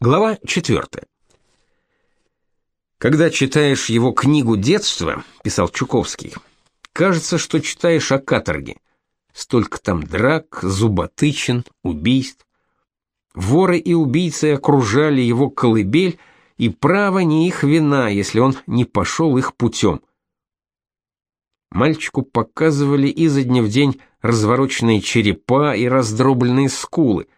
Глава 4. Когда читаешь его книгу детства, писал Чуковский, кажется, что читаешь о каторге. Столько там драк, зуботычин, убийств. Воры и убийцы окружали его колыбель, и право не их вина, если он не пошел их путем. Мальчику показывали изо дня в день развороченные черепа и раздробленные скулы –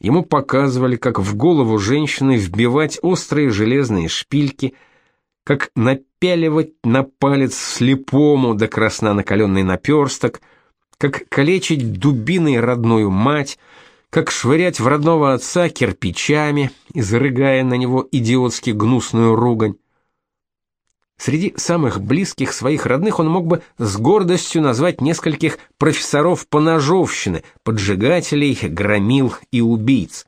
Ему показывали, как в голову женщины вбивать острые железные шпильки, как напяливать на палец слепому до красна накаленный наперсток, как калечить дубиной родную мать, как швырять в родного отца кирпичами, изрыгая на него идиотски гнусную ругань. Среди самых близких своих родных он мог бы с гордостью назвать нескольких профессоров по ножовщины, поджигателей, громил и убийц.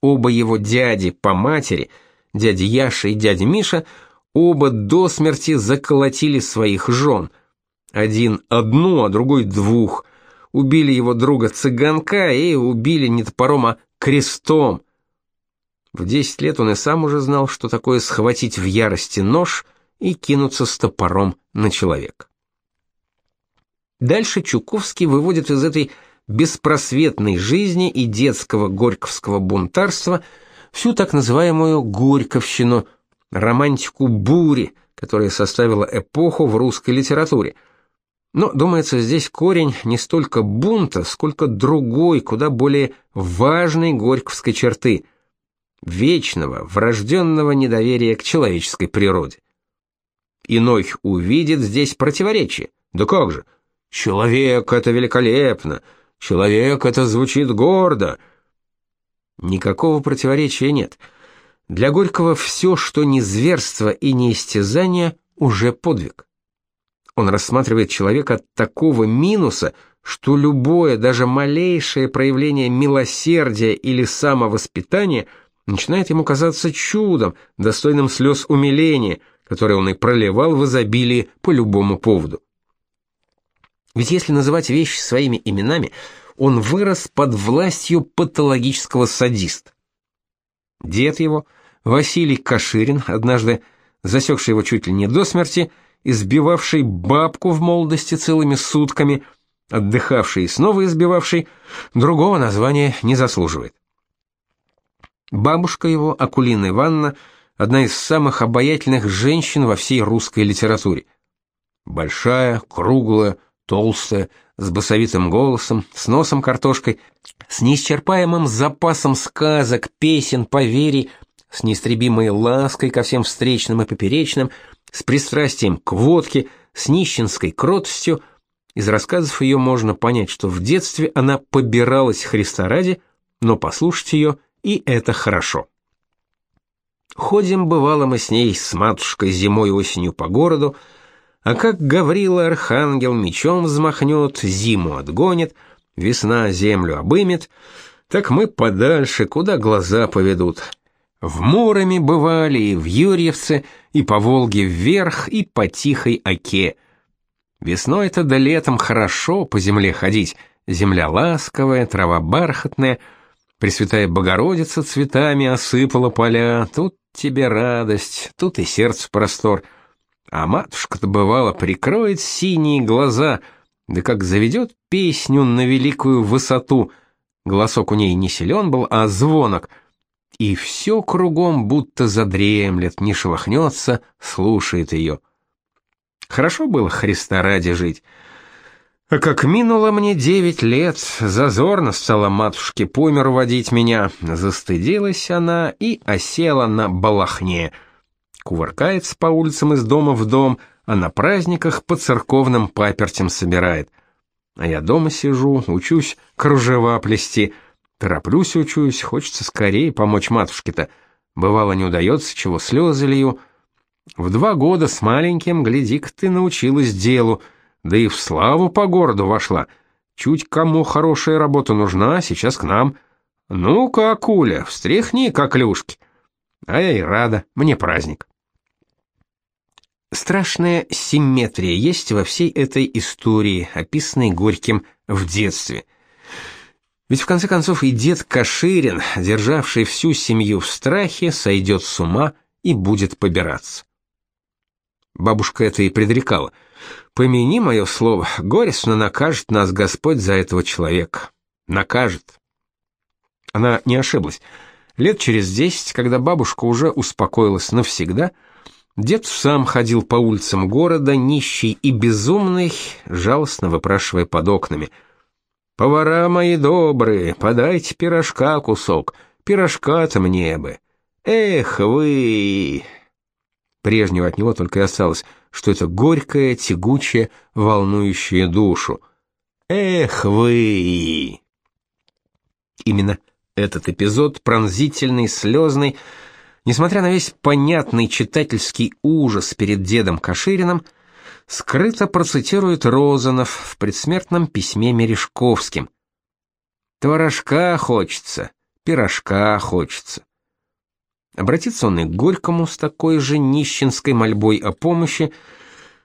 Оба его дяди по матери, дядя Яша и дядя Миша, оба до смерти заколотили своих жен. Один одну, а другой двух. Убили его друга цыганка и убили не топором, а крестом – в 10 лет он и сам уже знал, что такое схватить в ярости нож и кинуться с топором на человека. Дальше Чуковский выводит из этой беспросветной жизни и детского горьковского бунтарства всю так называемую горьковщину, романтику бури, которая составила эпоху в русской литературе. Но, думается, здесь корень не столько бунта, сколько другой, куда более важной горьковской черты вечного, врожденного недоверия к человеческой природе. Иной увидит здесь противоречие. Да как же? Человек это великолепно. Человек это звучит гордо. Никакого противоречия нет. Для Горького все, что не зверство и не истязание, уже подвиг. Он рассматривает человека от такого минуса, что любое, даже малейшее проявление милосердия или самовоспитания – начинает ему казаться чудом, достойным слез умиления, которые он и проливал в изобилии по любому поводу. Ведь если называть вещи своими именами, он вырос под властью патологического садиста. Дед его, Василий Каширин, однажды засекший его чуть ли не до смерти, избивавший бабку в молодости целыми сутками, отдыхавший и снова избивавший, другого названия не заслуживает. Бабушка его, Акулина Ивановна, одна из самых обаятельных женщин во всей русской литературе. Большая, круглая, толстая, с басовитым голосом, с носом картошкой, с неисчерпаемым запасом сказок, песен, поверий, с неистребимой лаской ко всем встречным и поперечным, с пристрастием к водке, с нищенской кротостью. Из рассказов ее можно понять, что в детстве она побиралась Христа ради, но послушать ее – и это хорошо. Ходим, бывало, мы с ней, с матушкой, зимой и осенью по городу, а как Гаврила Архангел мечом взмахнет, зиму отгонит, весна землю обымет, так мы подальше, куда глаза поведут. В Муроме бывали и в Юрьевце, и по Волге вверх, и по Тихой Оке. Весной-то да летом хорошо по земле ходить, земля ласковая, трава бархатная — Пресвятая Богородица цветами осыпала поля, тут тебе радость, тут и сердце простор. А матушка-то бывало прикроет синие глаза, да как заведет песню на великую высоту. Голосок у ней не силен был, а звонок. И все кругом будто задремлет, не шелохнется, слушает ее. Хорошо было Христа ради жить. Как минуло мне девять лет, зазорно стала матушке по миру водить меня, застыдилась она и осела на балахне. Кувыркается по улицам из дома в дом, а на праздниках по церковным папертям собирает. А я дома сижу, учусь кружева плести, тороплюсь учусь, хочется скорее помочь матушке-то. Бывало не удается, чего слезы лью. В два года с маленьким, гляди-ка ты научилась делу — да и в славу по городу вошла. Чуть кому хорошая работа нужна, сейчас к нам. Ну-ка, Куля, встряхни коклюшки. А я и рада, мне праздник. Страшная симметрия есть во всей этой истории, описанной Горьким в детстве. Ведь в конце концов и дед Каширин, державший всю семью в страхе, сойдет с ума и будет побираться. Бабушка это и предрекала. Помяни мое слово, горестно накажет нас Господь за этого человека. Накажет. Она не ошиблась. Лет через десять, когда бабушка уже успокоилась навсегда, дед сам ходил по улицам города, нищий и безумный, жалостно выпрашивая под окнами — Повара мои добрые, подайте пирожка кусок, пирожка-то мне бы. Эх вы! Прежнего от него только и осталось, что это горькое, тягучее, волнующее душу. Эх вы! Именно этот эпизод, пронзительный, слезный, несмотря на весь понятный читательский ужас перед дедом Кашириным, — скрыто процитирует Розанов в предсмертном письме Мережковским. «Творожка хочется, пирожка хочется». Обратиться он и к Горькому с такой же нищенской мольбой о помощи,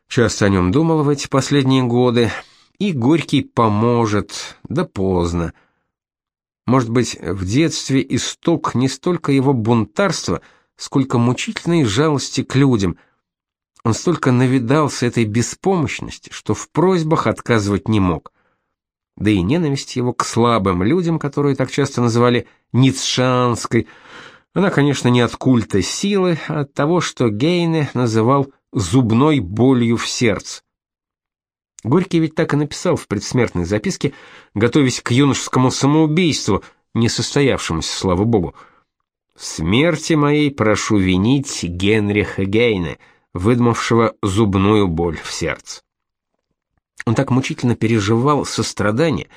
часто о нем думал в эти последние годы, и Горький поможет, да поздно. Может быть, в детстве исток не столько его бунтарства, сколько мучительной жалости к людям, он столько навидался этой беспомощности, что в просьбах отказывать не мог. Да и ненависть его к слабым людям, которые так часто называли ницшанской, она, конечно, не от культа силы, а от того, что Гейне называл зубной болью в сердце. Горький ведь так и написал в предсмертной записке, готовясь к юношескому самоубийству, не состоявшемуся, слава богу. «В смерти моей прошу винить Генриха Гейне», выдумавшего зубную боль в сердце. Он так мучительно переживал сострадание,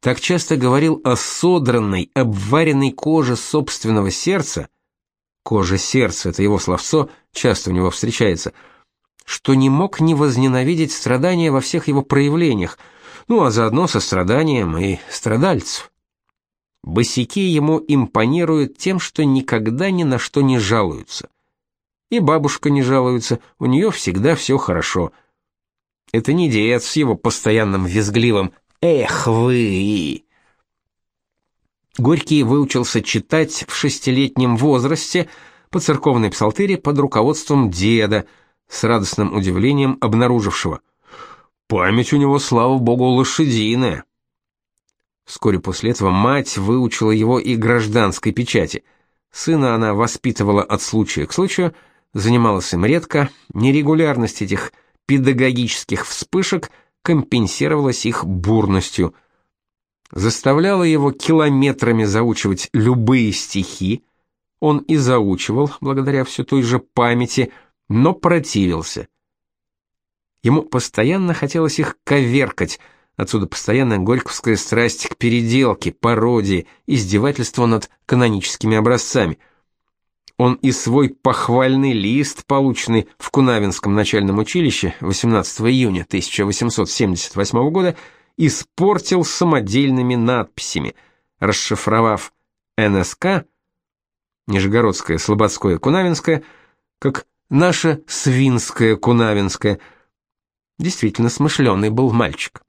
так часто говорил о содранной, обваренной коже собственного сердца, кожа сердца это его словцо, часто у него встречается, что не мог не возненавидеть страдания во всех его проявлениях, ну а заодно со страданием и страдальцев. Босяки ему импонируют тем, что никогда ни на что не жалуются. И бабушка не жалуется, у нее всегда все хорошо. Это не дед с его постоянным визгливым «Эх вы!». Горький выучился читать в шестилетнем возрасте по церковной псалтыре под руководством деда, с радостным удивлением обнаружившего. Память у него, слава богу, лошадиная. Вскоре после этого мать выучила его и гражданской печати. Сына она воспитывала от случая к случаю, занималась им редко, нерегулярность этих педагогических вспышек компенсировалась их бурностью. Заставляла его километрами заучивать любые стихи, он и заучивал, благодаря все той же памяти, но противился. Ему постоянно хотелось их коверкать, отсюда постоянная горьковская страсть к переделке, пародии, издевательству над каноническими образцами – он и свой похвальный лист, полученный в Кунавинском начальном училище 18 июня 1878 года, испортил самодельными надписями, расшифровав НСК, Нижегородское, Слободское, Кунавинское, как наше Свинское, Кунавинское. Действительно смышленый был мальчик.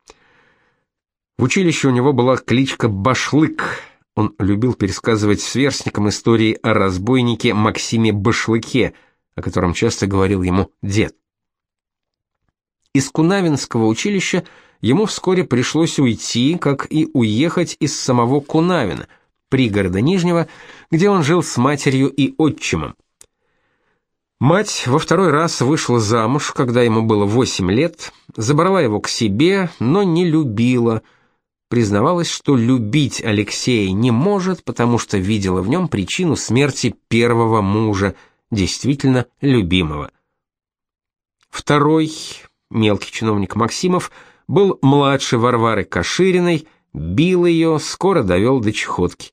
В училище у него была кличка Башлык — он любил пересказывать сверстникам истории о разбойнике Максиме Башлыке, о котором часто говорил ему дед. Из Кунавинского училища ему вскоре пришлось уйти, как и уехать из самого Кунавина, пригорода Нижнего, где он жил с матерью и отчимом. Мать во второй раз вышла замуж, когда ему было восемь лет, забрала его к себе, но не любила – признавалась, что любить Алексея не может, потому что видела в нем причину смерти первого мужа, действительно любимого. Второй, мелкий чиновник Максимов, был младше Варвары Кашириной, бил ее, скоро довел до чехотки.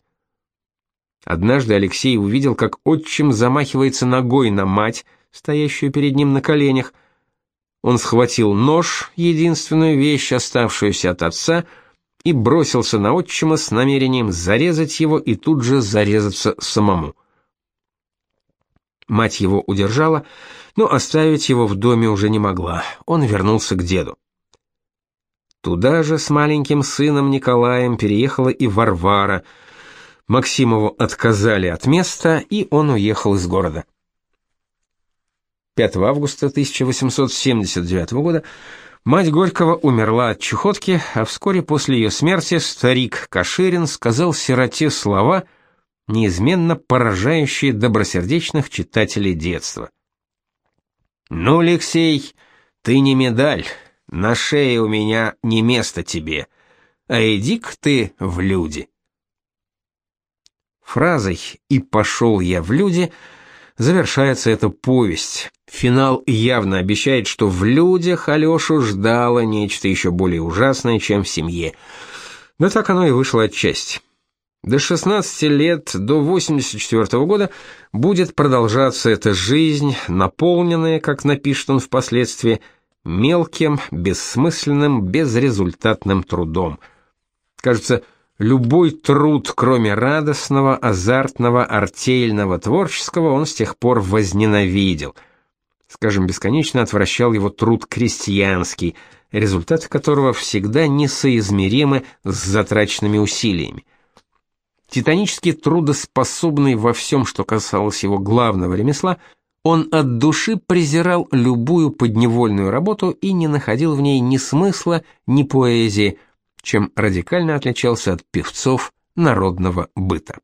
Однажды Алексей увидел, как отчим замахивается ногой на мать, стоящую перед ним на коленях. Он схватил нож, единственную вещь, оставшуюся от отца, и бросился на отчима с намерением зарезать его и тут же зарезаться самому. Мать его удержала, но оставить его в доме уже не могла. Он вернулся к деду. Туда же с маленьким сыном Николаем переехала и Варвара. Максимову отказали от места, и он уехал из города. 5 августа 1879 года мать Горького умерла от чехотки, а вскоре после ее смерти старик Каширин сказал сироте слова, неизменно поражающие добросердечных читателей детства. «Ну, Алексей, ты не медаль, на шее у меня не место тебе, а иди-ка ты в люди». Фразой «и пошел я в люди» завершается эта повесть. Финал явно обещает, что в людях Алёшу ждало нечто еще более ужасное, чем в семье. Да так оно и вышло отчасти. До 16 лет, до 84 года будет продолжаться эта жизнь, наполненная, как напишет он впоследствии, мелким, бессмысленным, безрезультатным трудом. Кажется, Любой труд, кроме радостного, азартного, артельного, творческого, он с тех пор возненавидел. Скажем, бесконечно отвращал его труд крестьянский, результаты которого всегда несоизмеримы с затраченными усилиями. Титанически трудоспособный во всем, что касалось его главного ремесла, он от души презирал любую подневольную работу и не находил в ней ни смысла, ни поэзии – чем радикально отличался от певцов народного быта.